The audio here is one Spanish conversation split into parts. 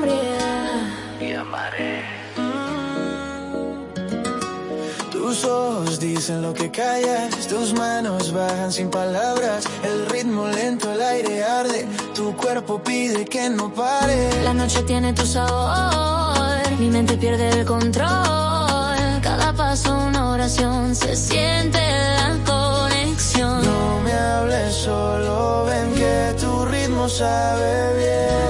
nombre y amaré. Tus ojos dicen lo que callas, tus manos bajan sin palabras, el ritmo lento, el aire arde, tu cuerpo pide que no pare. La noche tiene tu sabor, mi mente pierde el control, cada paso una oración, se siente la conexión. No me hables solo, ven que tu ritmo sabe bien.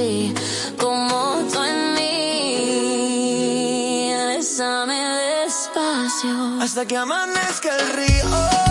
así, como tú en mí. Bésame despacio. Hasta que amanezca el río.